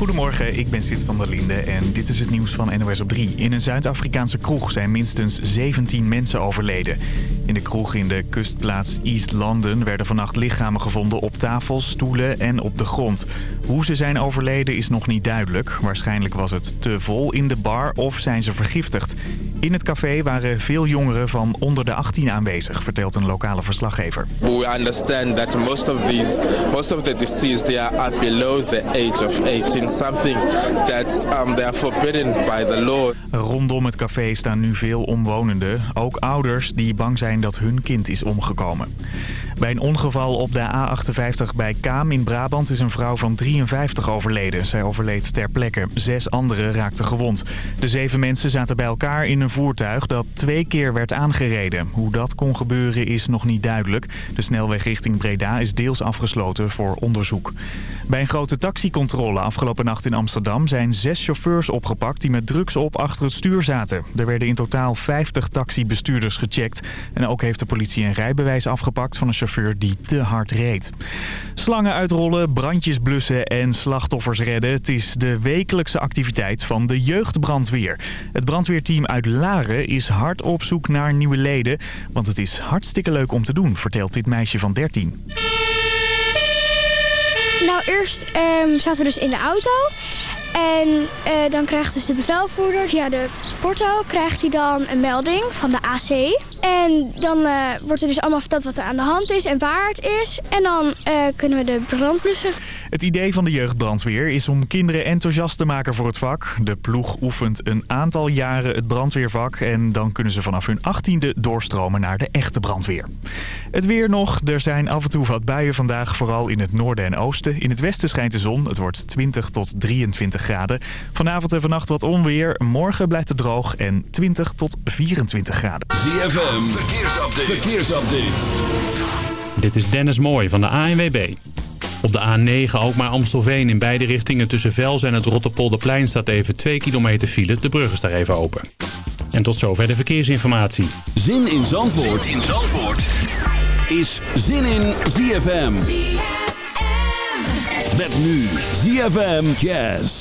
Goedemorgen, ik ben Sid van der Linde en dit is het nieuws van NOS op 3. In een Zuid-Afrikaanse kroeg zijn minstens 17 mensen overleden. In de kroeg in de kustplaats East London werden vannacht lichamen gevonden op tafels, stoelen en op de grond. Hoe ze zijn overleden is nog niet duidelijk. Waarschijnlijk was het te vol in de bar of zijn ze vergiftigd. In het café waren veel jongeren van onder de 18 aanwezig, vertelt een lokale verslaggever. We understand that most of these, most of the deceased they are below the age of 18, something that um, they are forbidden by the law. Rondom het café staan nu veel omwonenden, ook ouders die bang zijn dat hun kind is omgekomen. Bij een ongeval op de A58 bij Kaam in Brabant is een vrouw van 53 overleden. Zij overleed ter plekke. Zes anderen raakten gewond. De zeven mensen zaten bij elkaar in een voertuig dat twee keer werd aangereden. Hoe dat kon gebeuren is nog niet duidelijk. De snelweg richting Breda is deels afgesloten voor onderzoek. Bij een grote taxicontrole afgelopen nacht in Amsterdam zijn zes chauffeurs opgepakt die met drugs op achter het stuur zaten. Er werden in totaal 50 taxibestuurders gecheckt. En ook heeft de politie een rijbewijs afgepakt van een chauffeur die te hard reed. Slangen uitrollen, brandjes blussen en slachtoffers redden. Het is de wekelijkse activiteit van de jeugdbrandweer. Het brandweerteam uit Laren is hard op zoek naar nieuwe leden. Want het is hartstikke leuk om te doen, vertelt dit meisje van 13. Nou, eerst um, zaten we dus in de auto. En uh, dan krijgt dus de bevelvoerder via de porto krijgt hij dan een melding van de AC. En dan uh, wordt er dus allemaal verteld wat er aan de hand is en waar het is. En dan uh, kunnen we de brand blussen. Het idee van de jeugdbrandweer is om kinderen enthousiast te maken voor het vak. De ploeg oefent een aantal jaren het brandweervak. En dan kunnen ze vanaf hun achttiende doorstromen naar de echte brandweer. Het weer nog. Er zijn af en toe wat buien vandaag, vooral in het noorden en oosten. In het westen schijnt de zon. Het wordt 20 tot 23 graden. Vanavond en vannacht wat onweer. Morgen blijft het droog en 20 tot 24 graden. ZFM, verkeersupdate. verkeersupdate. Dit is Dennis Mooij van de ANWB. Op de A9 ook maar Amstelveen in beide richtingen tussen Vels en het Rotterpolderplein staat even 2 kilometer file. De brug is daar even open. En tot zover de verkeersinformatie. Zin in Zandvoort, zin in Zandvoort. is Zin in ZFM. ZFM. Met nu ZFM Jazz.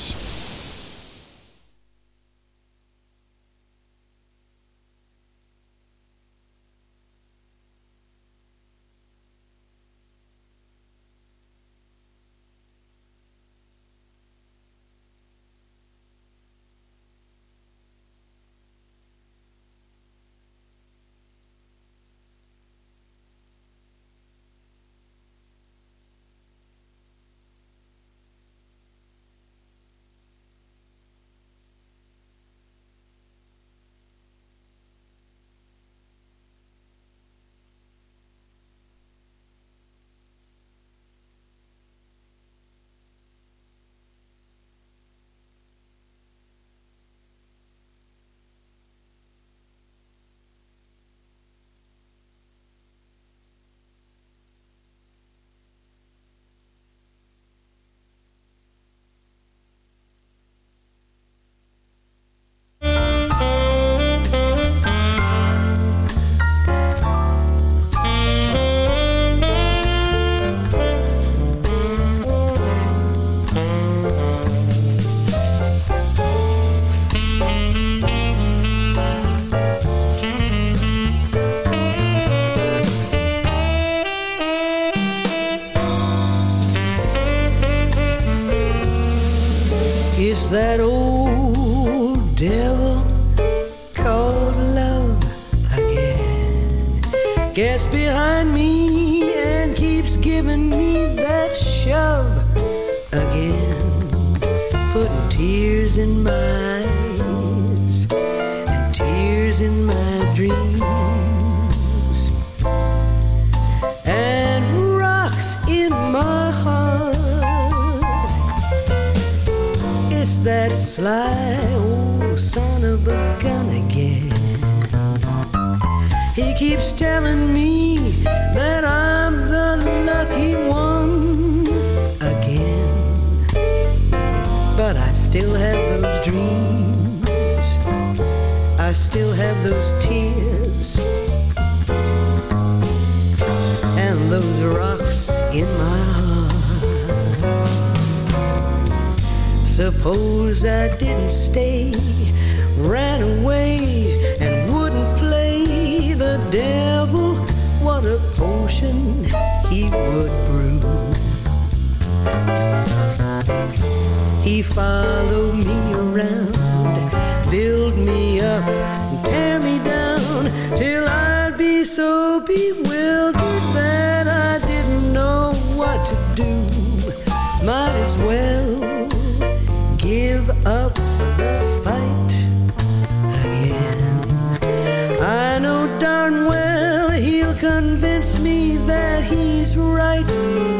Darn well he'll convince me that he's right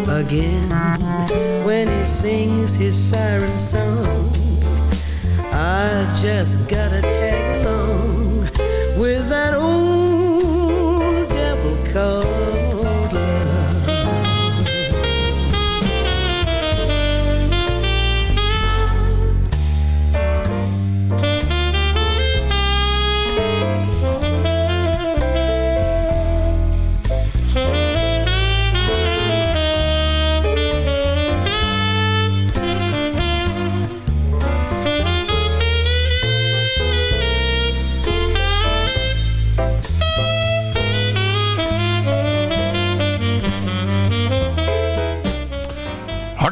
again when he sings his siren song. I just gotta tag along with that old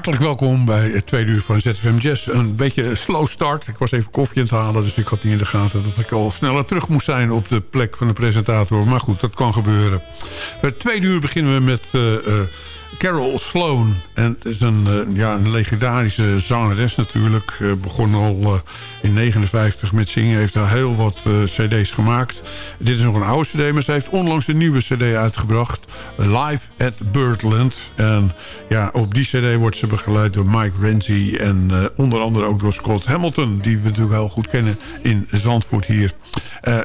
Hartelijk welkom bij het tweede uur van ZFM Jazz. Een beetje een slow start. Ik was even koffie aan het halen, dus ik had niet in de gaten... dat ik al sneller terug moest zijn op de plek van de presentator. Maar goed, dat kan gebeuren. Het tweede uur beginnen we met eh, eh, Carol Sloan. En het is een, eh, ja, een legendarische zangeres natuurlijk. Uh, begon al uh, in 59 met zingen. Heeft daar heel wat cd's gemaakt. Dit is nog een oude cd, maar ze heeft onlangs een nieuwe cd uitgebracht. Live at Birdland. En ja, op die cd wordt ze begeleid door Mike Renzi. En onder andere ook door Scott Hamilton. Die we natuurlijk heel goed kennen in Zandvoort hier.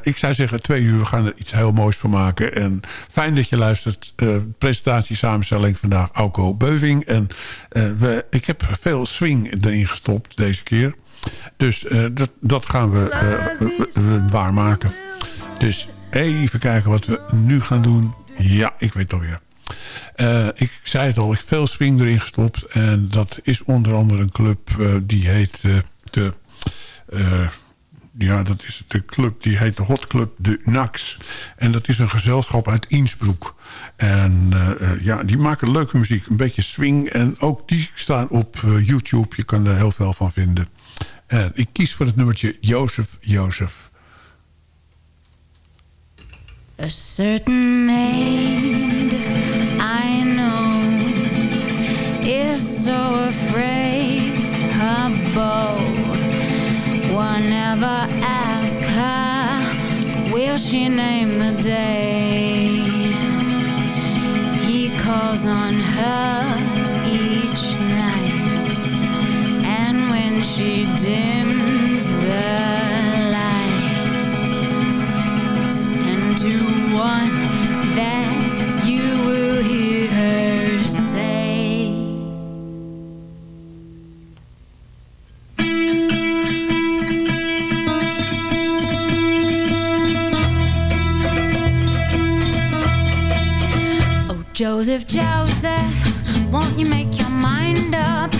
ik zou zeggen, twee uur, we gaan er iets heel moois van maken. En fijn dat je luistert. presentatie samenstelling vandaag Auko Beuving. En uh, we, ik heb veel swing erin gestopt deze keer. Dus uh, dat, dat gaan we uh, waarmaken. Dus even kijken wat we nu gaan doen. Ja, ik weet het alweer. ik zei het al, ik heb veel swing erin gestopt. En dat is onder andere een club die heet de ja, dat is de club, die heet de Hot Club de Nax. En dat is een gezelschap uit Innsbruck. En uh, ja, die maken leuke muziek, een beetje swing. En ook die staan op uh, YouTube, je kan er heel veel van vinden. En ik kies voor het nummertje Jozef Jozef. A certain maid I know is so afraid beau one her she named the day. He calls on her each night. And when she dims Joseph, Joseph, won't you make your mind up?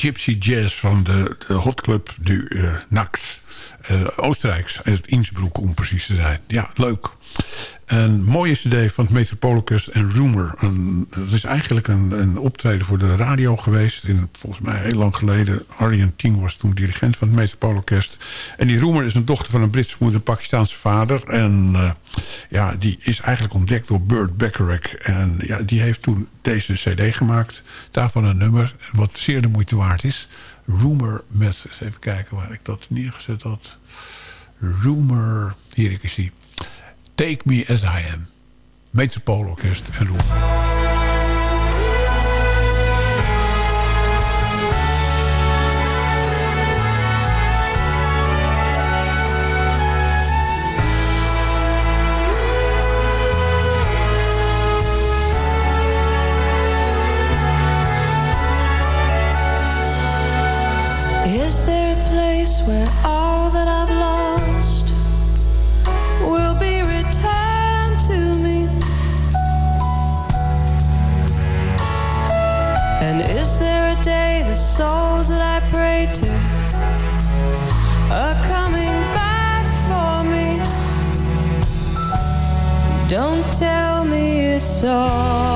Gypsy Jazz van de, de hotclub du uh, Nax. Uh, Oostenrijks, uit Innsbruck om precies te zijn. Ja, leuk. Een mooie cd van het Metropolicus en Rumor. Een, het is eigenlijk een, een optreden voor de radio geweest. In, volgens mij heel lang geleden. Arjen Ting was toen dirigent van het Metropolocast. En die Rumor is een dochter van een Britse moeder, een Pakistaanse vader. En eh, ja, die is eigenlijk ontdekt door Burt Bacharach. En ja, die heeft toen deze cd gemaakt. Daarvan een nummer wat zeer de moeite waard is. Rumor met, eens even kijken waar ik dat neergezet had. Rumor, hier ik zie. Take Me As I Am. Metropoolorkest en Roer. where I And is there a day the souls that I pray to are coming back for me? Don't tell me it's all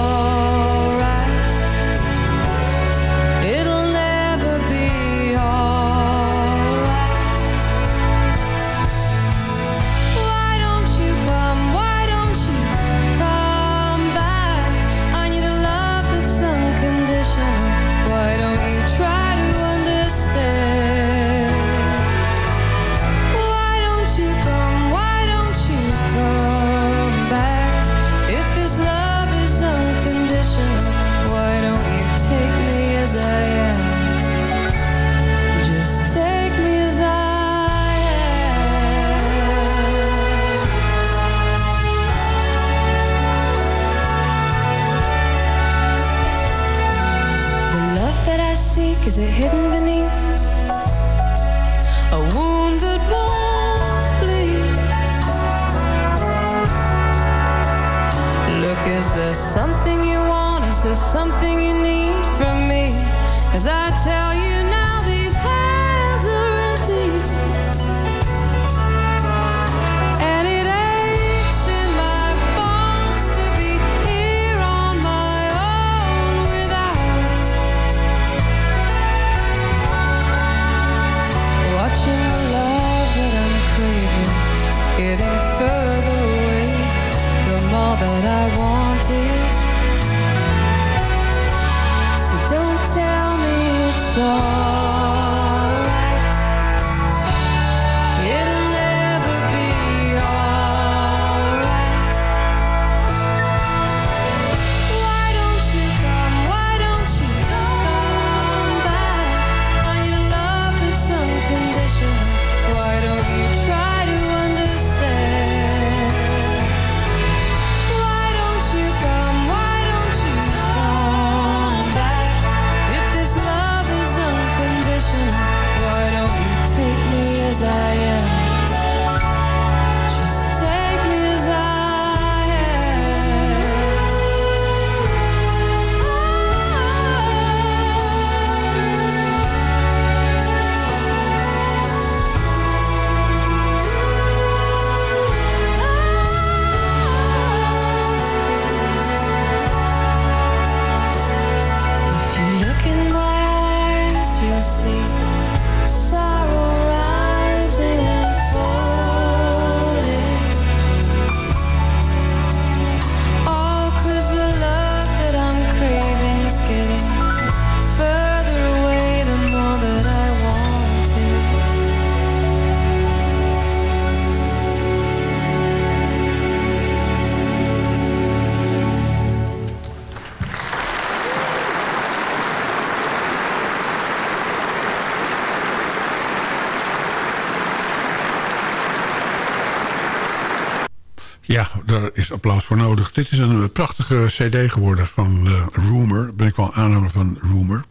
applaus voor nodig. Dit is een prachtige cd geworden van uh, Rumor. Daar ben ik wel aannemer van Rumor.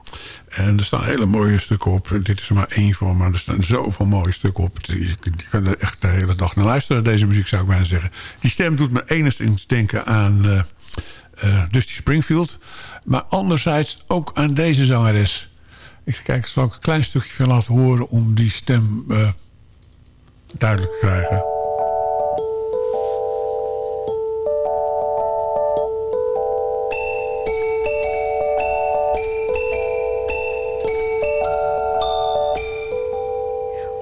En er staan hele mooie stukken op. Dit is er maar één van, maar er staan zoveel mooie stukken op. Je, kan er echt de hele dag naar luisteren, deze muziek zou ik bijna zeggen. Die stem doet me enigszins denken aan uh, Dusty Springfield. Maar anderzijds ook aan deze zangeres. Ik kijk, zal ik een klein stukje van laten horen om die stem duidelijk te krijgen.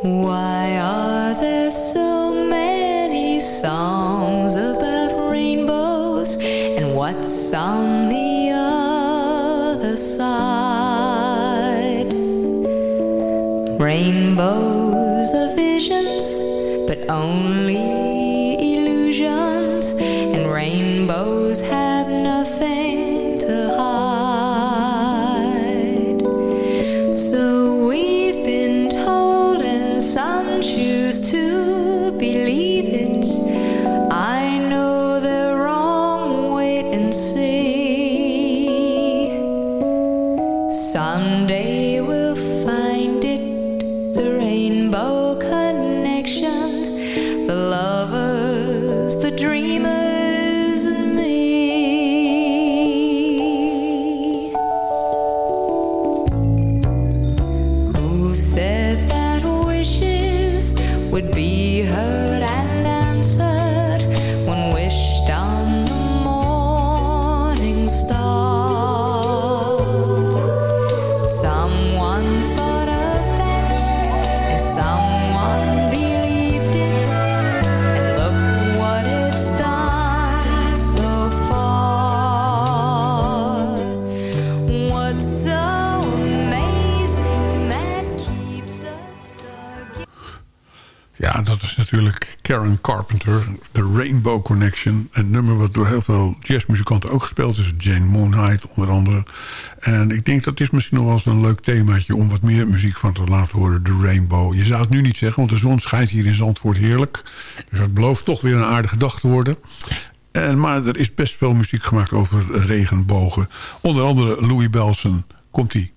Why are there so many songs about rainbows and what's on the other side? Rainbows are visions, but only Door heel veel jazzmuzikanten ook gespeeld is. Jane Moonheit onder andere. En ik denk dat is misschien nog wel eens een leuk themaatje... om wat meer muziek van te laten horen, The Rainbow. Je zou het nu niet zeggen, want de zon schijnt hier in Zandvoort heerlijk. Dus het belooft toch weer een aardige dag te worden. En, maar er is best veel muziek gemaakt over regenbogen. Onder andere Louis Belson. Komt-ie.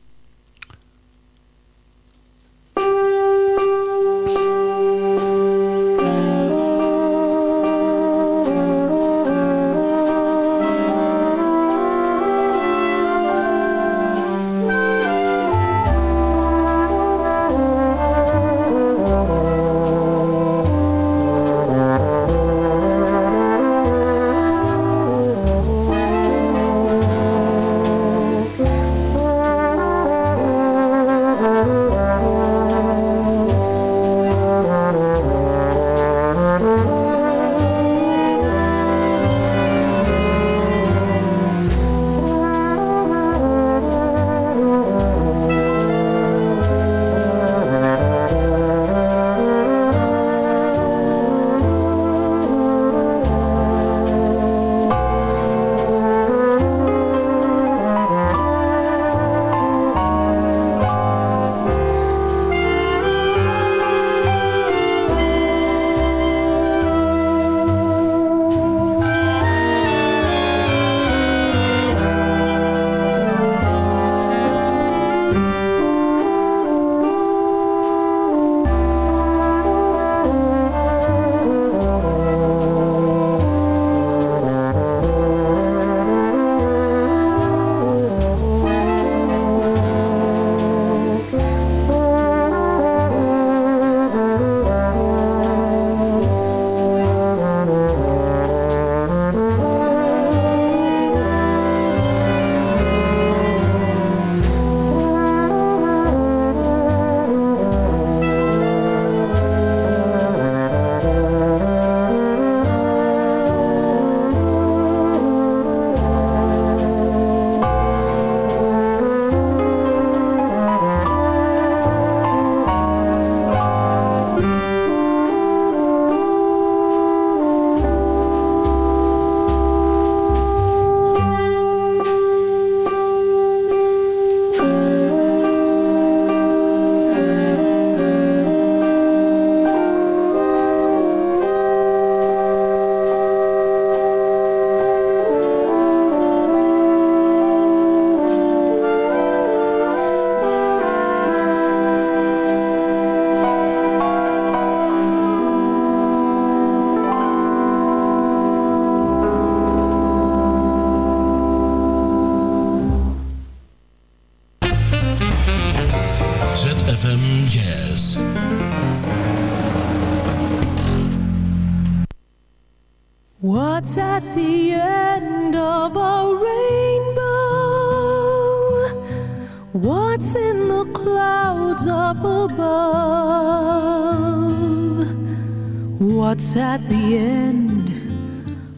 at the end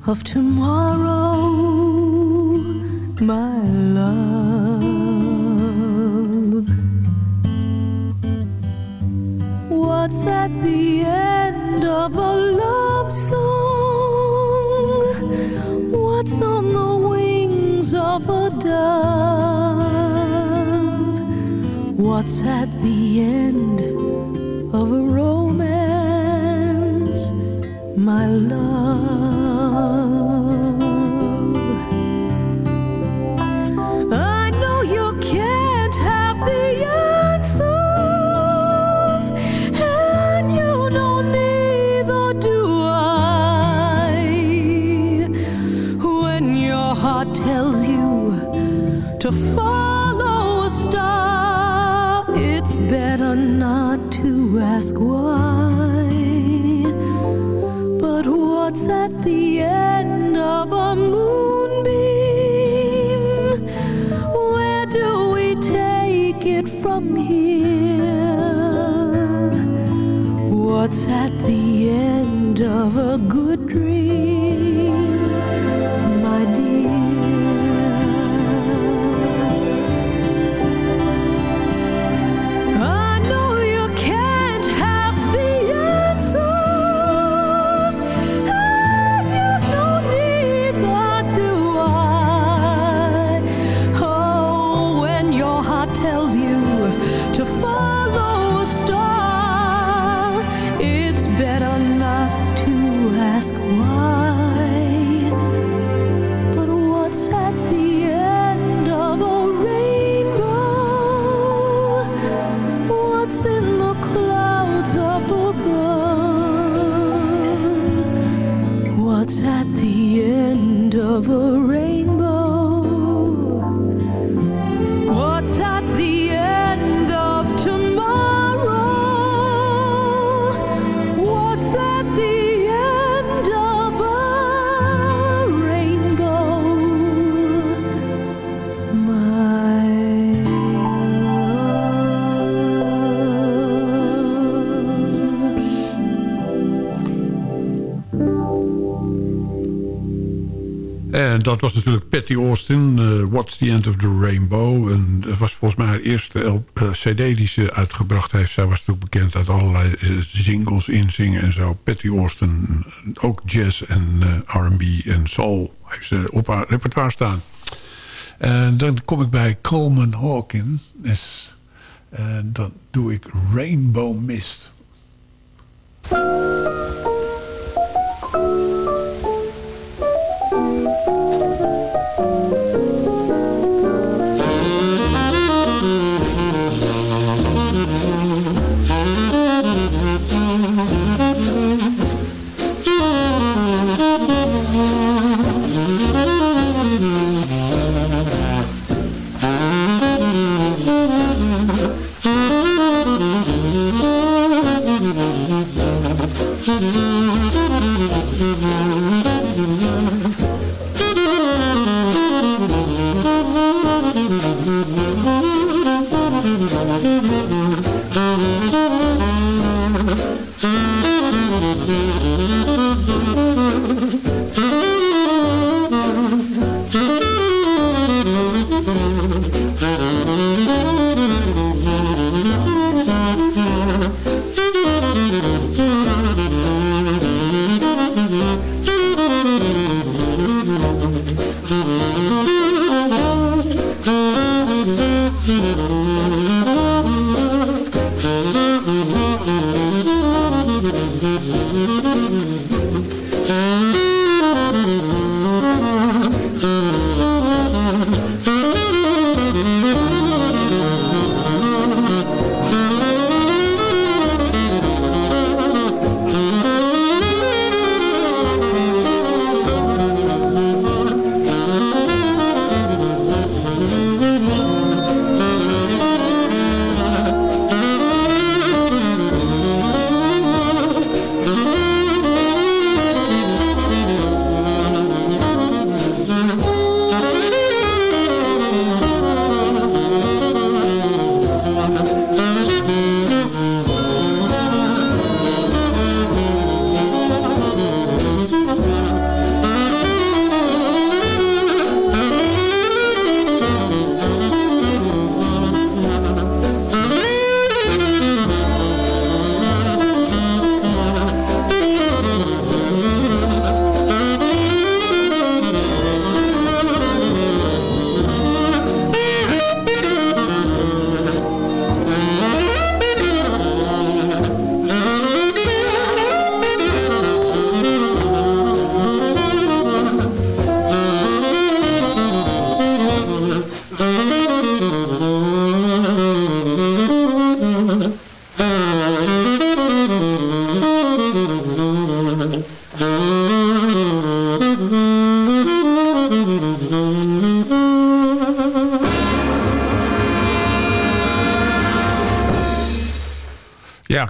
of tomorrow. En dat was natuurlijk Patty Austin, eh, What's the End of the Rainbow. En dat was volgens mij haar eerste eh, cd die ze uitgebracht heeft. Zij was natuurlijk bekend uit allerlei eh, singles inzingen en zo. Patty Austin, ook jazz en R&B en soul heeft ze op haar repertoire staan. En dan kom ik bij Coleman Hawkins. En dan doe ik Rainbow Mist.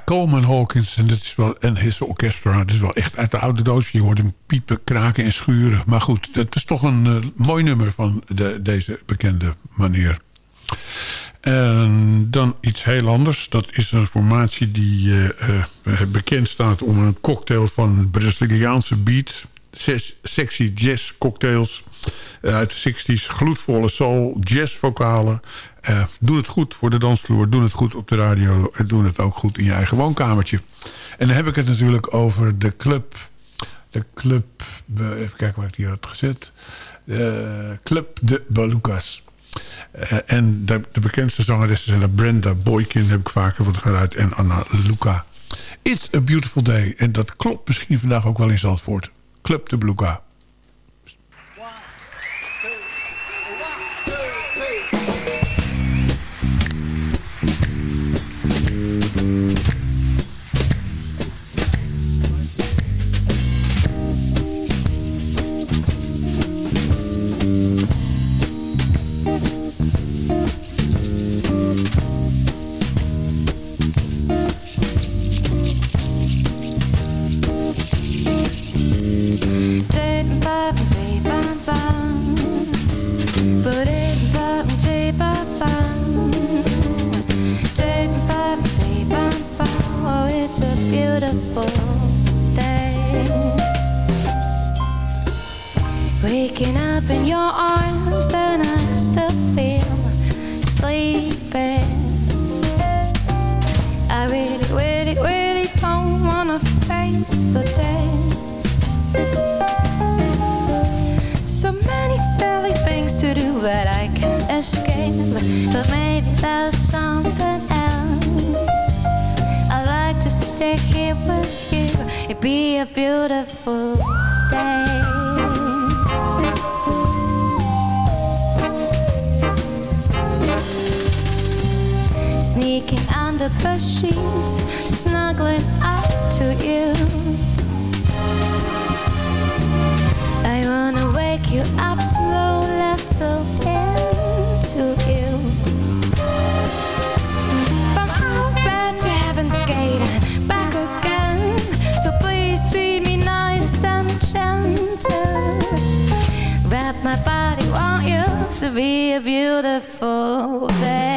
Coleman Hawkins en, dat is wel, en His Orchestra. Dat is wel echt uit de oude doos. Je hoort hem piepen, kraken en schuren. Maar goed, het is toch een eh, mooi nummer van de, deze bekende manier. En dan iets heel anders. Dat is een formatie die eh, eh, bekend staat om een cocktail van Braziliaanse beats. Zes sexy jazz cocktails eh, uit de 60s. Gloedvolle soul, jazzvokalen. Uh, doe het goed voor de dansvloer. Doe het goed op de radio. En doe het ook goed in je eigen woonkamertje. En dan heb ik het natuurlijk over de club. De club... Even kijken waar ik die had gezet. De club de Balucas. Uh, en de, de, bekendste zangeressen zijn Brenda Boykin, heb ik vaker van geluid, en Anna Luca. It's a Beautiful Day. En dat klopt misschien vandaag ook wel in Zandvoort. Club de Beluga. It'd be a beautiful day. Sneaking under the sheets, snuggling up to you. I wanna wake you up slowly, so into you. To be a beautiful day.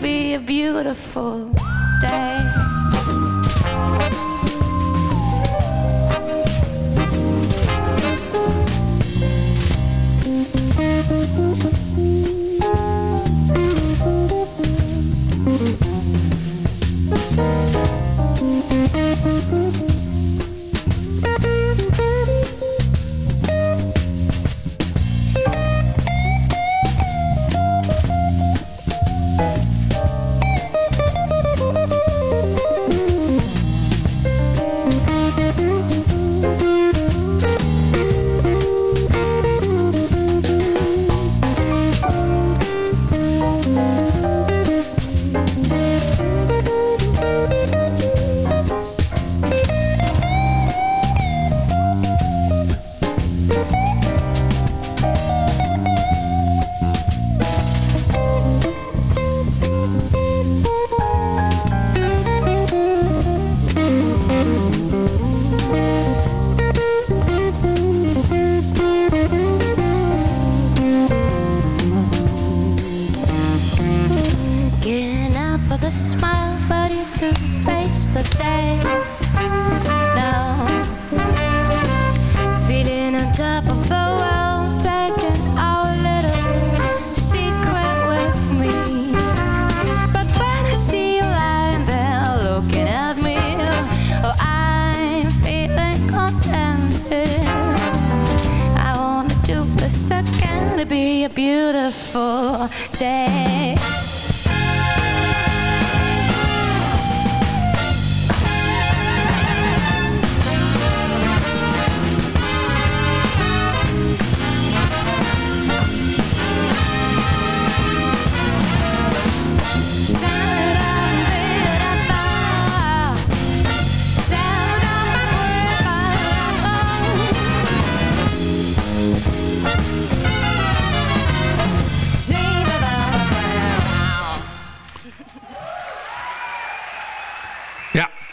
Be a beautiful day.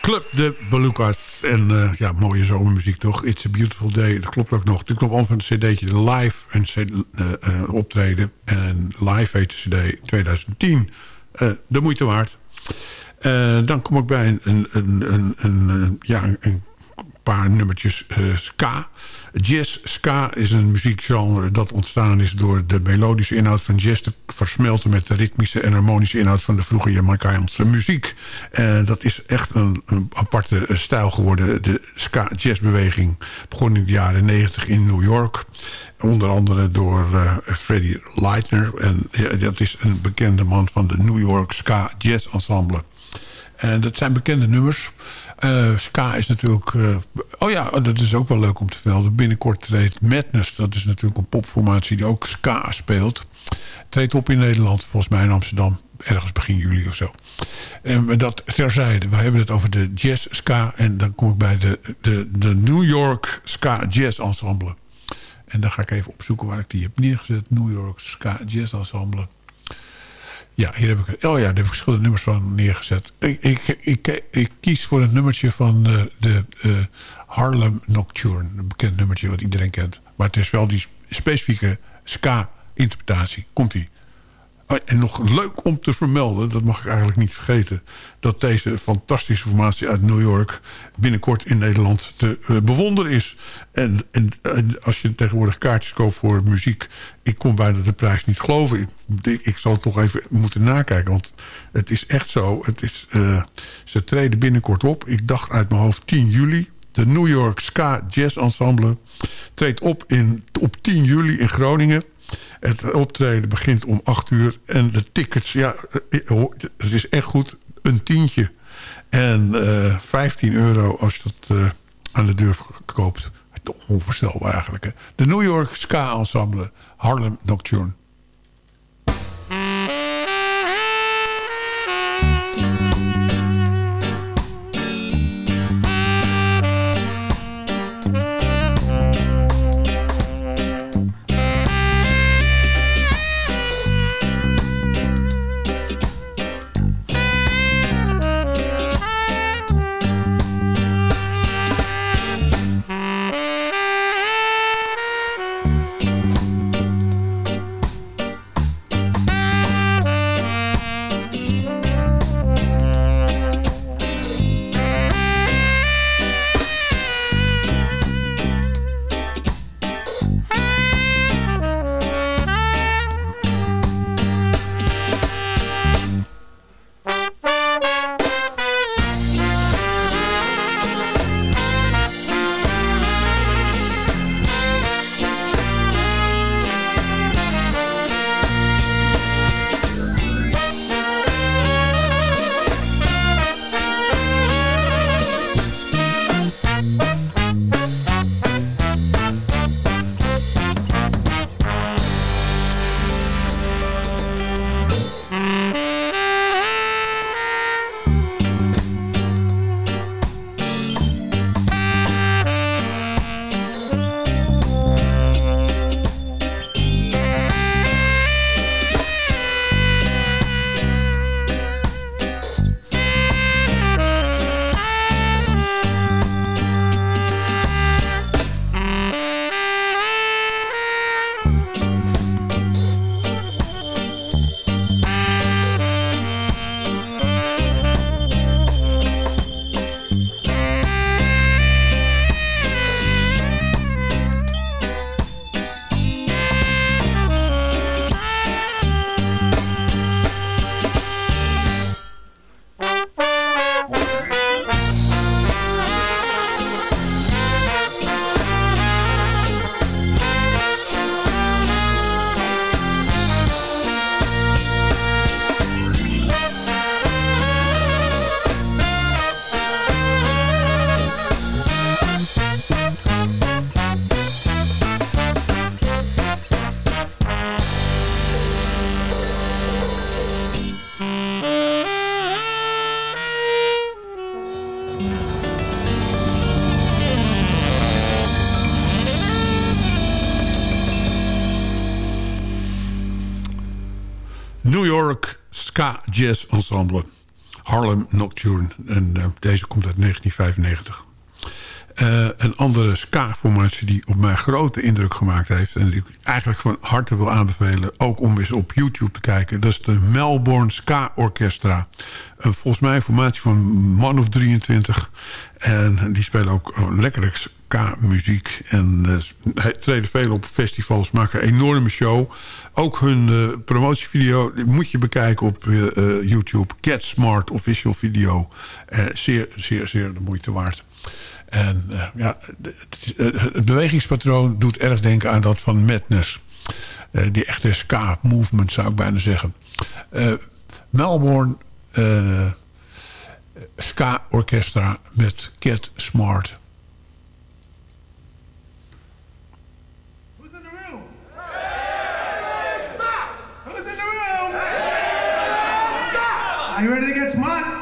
Club de Belucas. En eh, ja, mooie zomermuziek toch? It's a Beautiful Day. Dat klopt ook nog. Komt om van het cd'tje live. Een CD, eh, eh, optreden. En live heet de cd 2010. Eh, de moeite waard. Dan kom ik bij een, een, een, een, ja, een, paar nummertjes ska. Jazz ska is een muziekgenre dat ontstaan is door de melodische inhoud van jazz te versmelten met de ritmische en harmonische inhoud van de vroege Jamaicaanse muziek. En dat is echt een, een aparte eh, stijl geworden. De ska jazzbeweging begon in de jaren 90 in New York. Onder andere door eh, Freddie Leitner. En dat is een bekende man van de New York Ska Jazz Ensemble. En dat zijn bekende nummers. Eh, ska is natuurlijk... eh, oh ja, dat is ook wel leuk om te vermelden. Binnenkort treedt Madness. Dat is natuurlijk een popformatie die ook ska speelt. Treedt op in Nederland. Volgens mij in Amsterdam. Ergens begin juli of zo. En dat terzijde. We hebben het over de jazz ska. En dan kom ik bij de, de, de New York Ska Jazz Ensemble. En dan ga ik even opzoeken waar ik die heb neergezet. New York Ska Jazz Ensemble. Ja, hier heb ik, oh ja, daar heb ik verschillende nummers van neergezet. Ik, ik, ik, ik kies voor het nummertje van eh, de eh, Harlem Nocturne. Een bekend nummertje wat iedereen kent. Maar het is wel die specifieke ska-interpretatie. Komt-ie. Oh, en nog leuk om te vermelden, dat mag ik eigenlijk niet vergeten... dat deze fantastische formatie uit New York... binnenkort in Nederland te eh, bewonderen is. En, en, als je tegenwoordig kaartjes koopt voor muziek... ik kon bijna de prijs niet geloven. Ik, ik, zal toch even moeten nakijken, want het is echt zo. Het is, eh, ze treden binnenkort op. Ik dacht uit mijn hoofd 10 juli. De New York Ska Jazz Ensemble treedt op in, op 10 juli in Groningen... Het optreden begint om 8 uur. En de tickets, ja, eh, het is echt goed. Een tientje. En eh 15 euro als je dat eh, aan de deur koopt. Toch onvoorstelbaar eigenlijk. Hè? De New York Ska Ensemble Harlem Nocturne. Jazz Ensemble. Harlem Nocturne. En eh, deze komt uit 1995. Eh, een andere ska-formatie die op mij grote indruk gemaakt heeft... en die ik eigenlijk van harte wil aanbevelen... ook om eens op YouTube te kijken... dat is de Melbourne Ska Orchestra. Volgens mij een formatie van man of 23. En die spelen ook oh, ska-muziek. En uh, treden veel op festivals, maken een enorme show. Ook hun uh, promotievideo moet je bekijken op uh, YouTube. Get Smart Official Video. zeer, zeer, zeer de moeite waard. En ja, het bewegingspatroon doet erg denken aan dat van Madness. Die echte ska-movement zou ik bijna zeggen. Melbourne Ska-orchestra met Get Smart. You ready to get smart?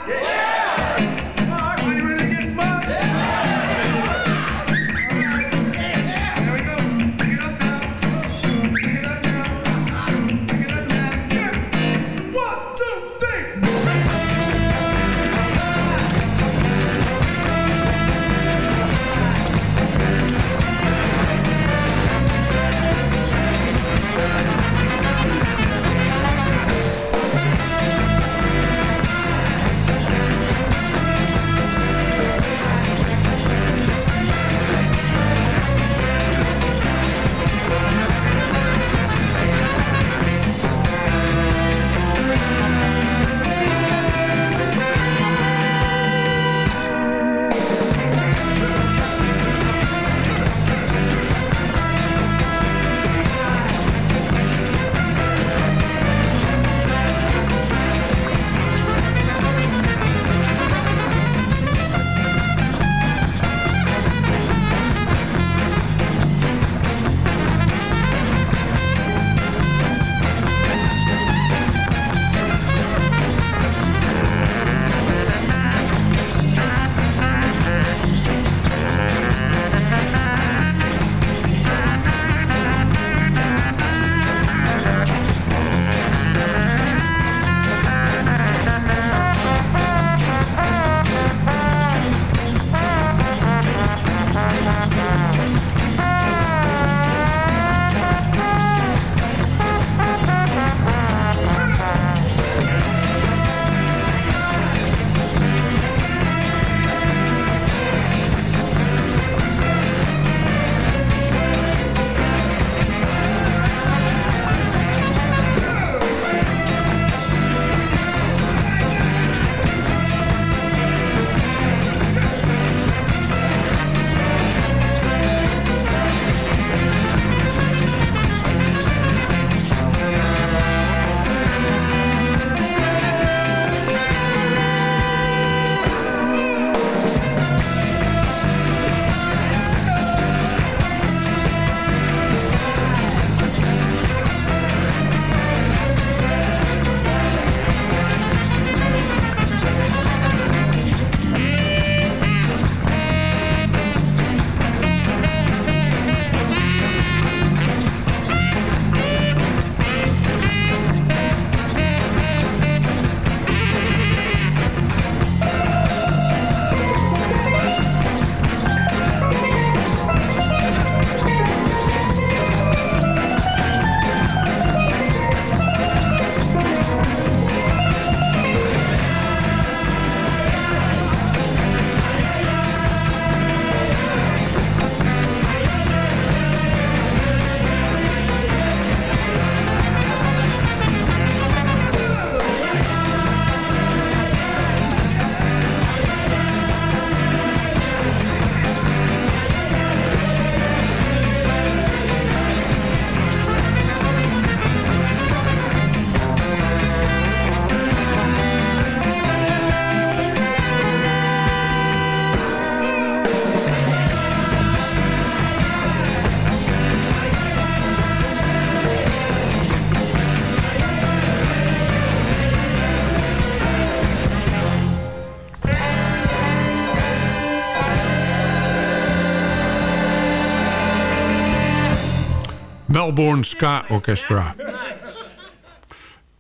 Melbourne Ska Orchestra.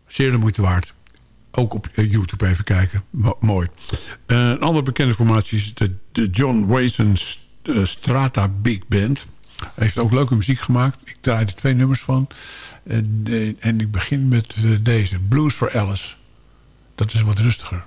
Zeer de moeite waard. Ook op eh, YouTube even kijken. Mo- mooi. Eh, een andere bekende formatie is de, de John Wason eh, Strata Big Band. Hij heeft ook leuke muziek gemaakt. Ik draai er twee nummers van. Eh, en ik begin met deze. Blues for Alice. Dat is wat rustiger.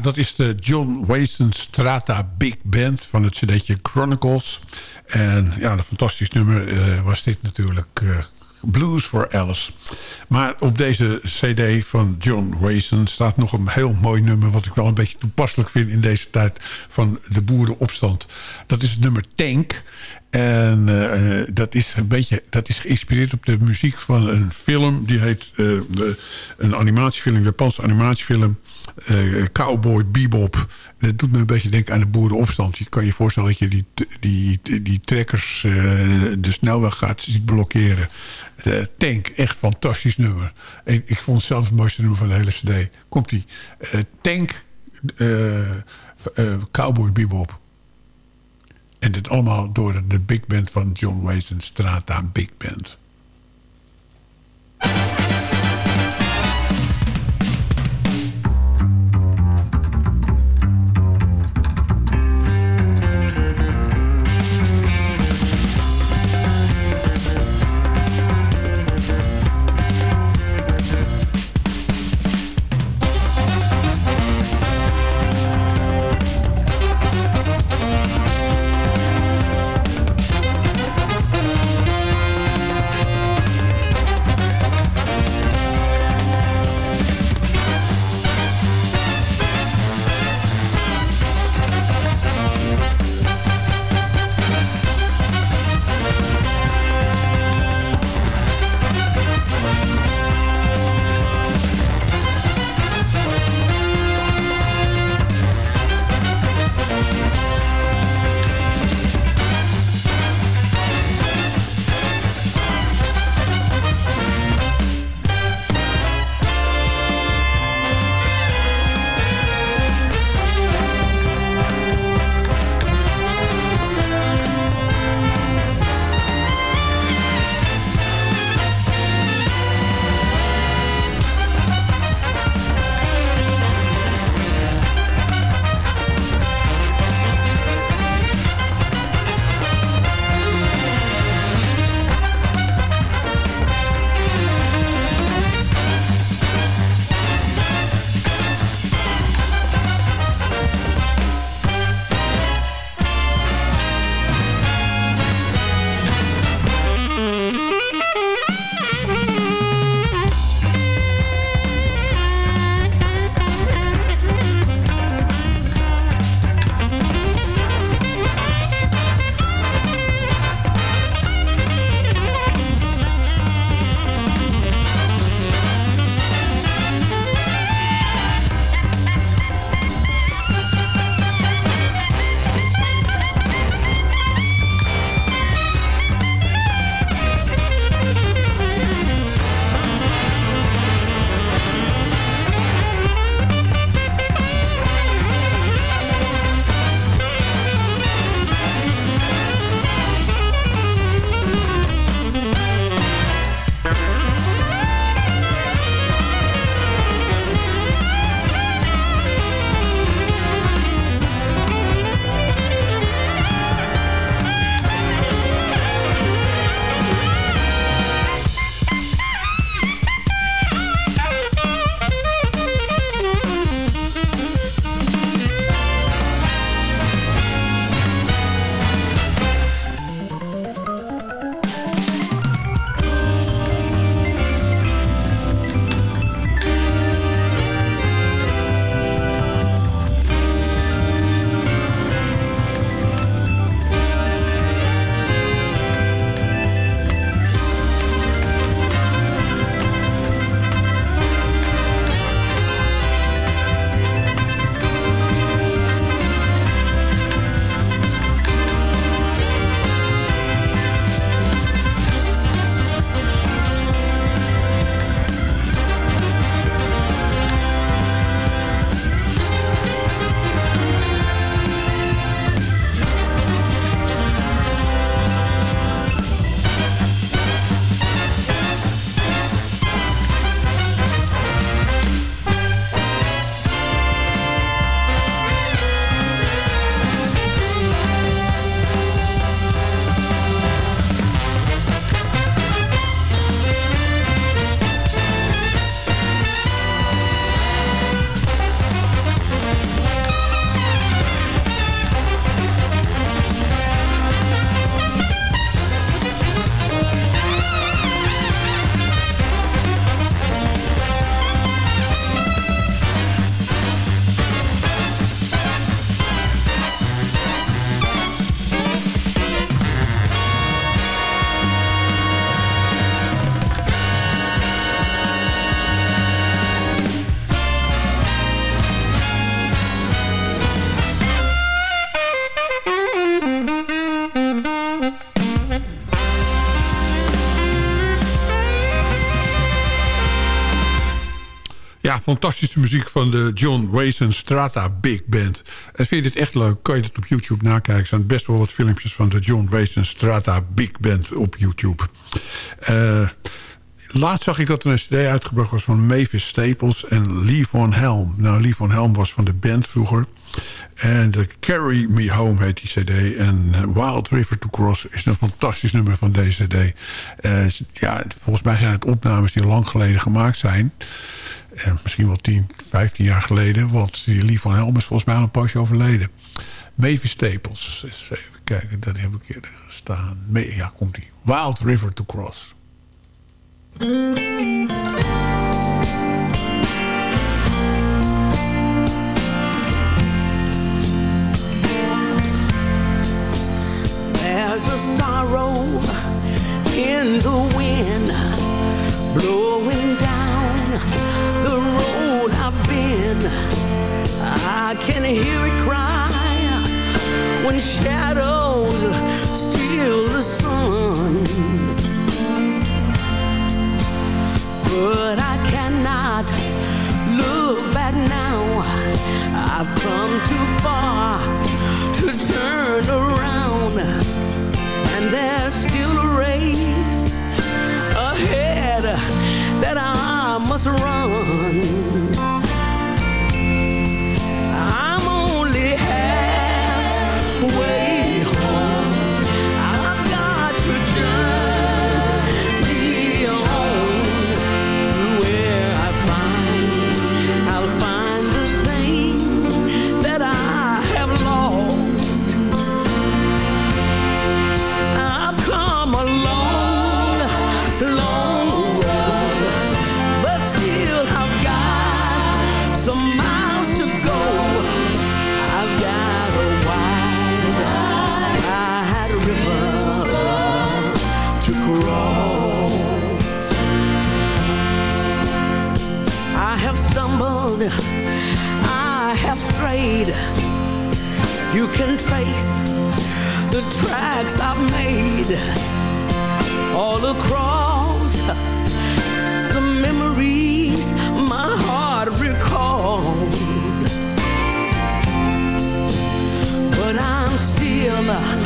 Dat is de John Waston Strata Big Band van het cd'tje Chronicles. En ja, een fantastisch nummer eh, was dit natuurlijk. eh, Blues for Alice. Maar op deze cd van John Waston staat nog een heel mooi nummer... wat ik wel een beetje toepasselijk vind in deze tijd van de boerenopstand. Dat is het nummer Tank. En eh, dat, is een beetje, dat is geïnspireerd op de muziek van een film. Die heet een animatiefilm, een Japanse animatiefilm. Eh, Cowboy Bebop. Dat doet me een beetje denken aan de boerenopstand. Je kan je voorstellen dat je die, die, die, trekkers eh, de snelweg gaat ziet blokkeren. Tank, echt fantastisch nummer. Ik, vond het zelf het mooiste nummer van de hele cd. Komt-ie. Eh, tank, Cowboy Bebop. En dit allemaal door de big band van John Wason Strata Big Band. Fantastische muziek van de John Wason Strata Big Band. En vind je dit echt leuk, kan je dit op YouTube nakijken. Er zijn best wel wat filmpjes van de John Wason Strata Big Band op YouTube. Eh, laatst zag ik dat er een cd uitgebracht was van Mavis Staples en Lee Von Helm. Nou, Lee Von Helm was van de band vroeger. En de Carry Me Home heet die cd. En eh, Wild River to Cross is een fantastisch nummer van deze cd. Eh, ja, volgens mij zijn het opnames die lang geleden gemaakt zijn. Eh, misschien wel 10, 15 jaar geleden. Want Lee Van Helm is volgens mij al een poosje overleden. Mavis Staples. Eens even kijken, dat heb ik eerder gestaan. Ja, komt die. Wild River to Cross. I can hear it cry when shadows steal the sun. But I cannot look back now. I've come too far to turn around. And there's still a race ahead that I must run. Strayed. You can trace the tracks I've made all across the memories my heart recalls. But I'm still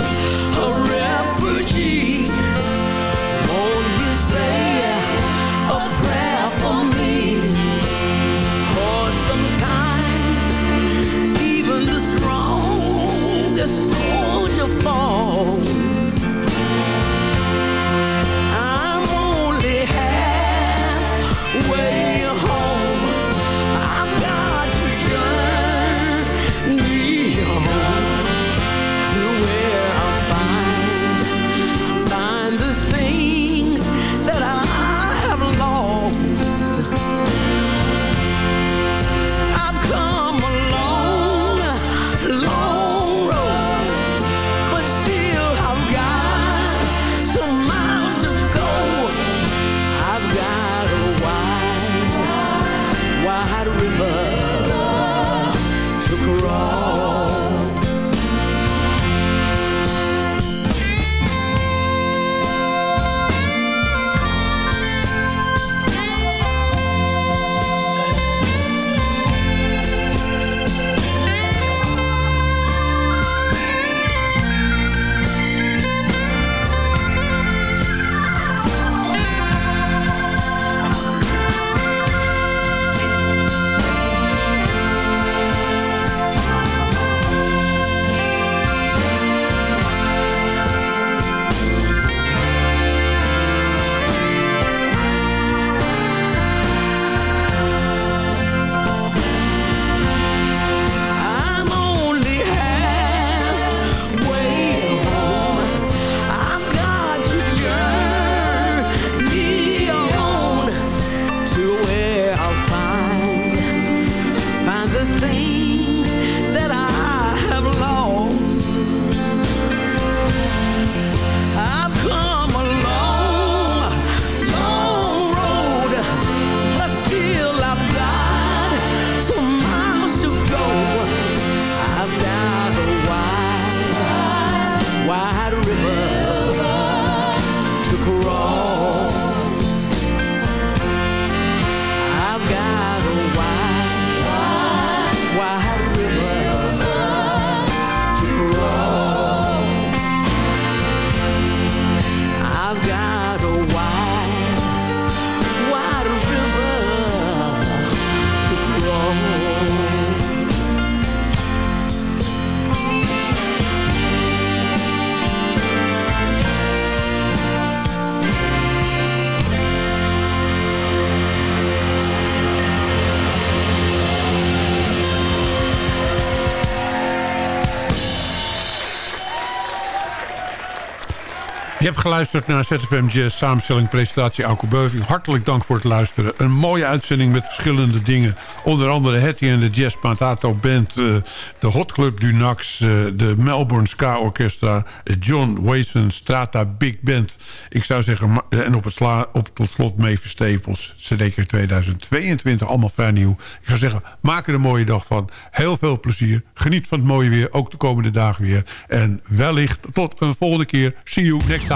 Je hebt geluisterd naar ZFM Jazz, samenstelling, presentatie Auke Beuving. Hartelijk dank voor het luisteren. Een mooie uitzending met verschillende dingen. Onder andere Hetty en de Jazz Patato Band, eh, de Hot Club Dunax, eh, de Melbourne Ska Orchestra, John Wason Strata Big Band. Ik zou zeggen, en op, het op tot slot Mavis Staples, CD 2022, allemaal vrij nieuw. Ik zou zeggen, maak er een mooie dag van. Heel veel plezier. Geniet van het mooie weer, ook de komende dagen weer. En wellicht tot een volgende keer. See you next time.